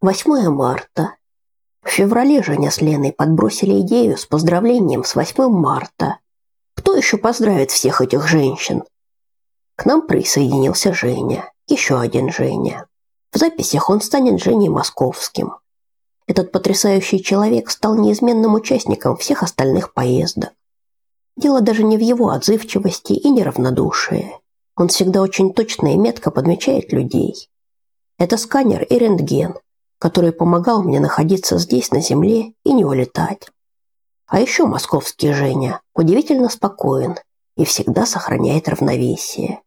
8 марта. В феврале Женя с Леной подбросили идею с поздравлением с 8 марта. Кто еще поздравит всех этих женщин? К нам присоединился Женя, еще один Женя. В записях он станет Женей Московским. Этот потрясающий человек стал неизменным участником всех остальных поездок. Дело даже не в его отзывчивости и неравнодушии. Он всегда очень точно и метко подмечает людей. Это сканер и рентген, который помогал мне находиться здесь, на земле, и не улетать. А еще московский Женя удивительно спокоен и всегда сохраняет равновесие.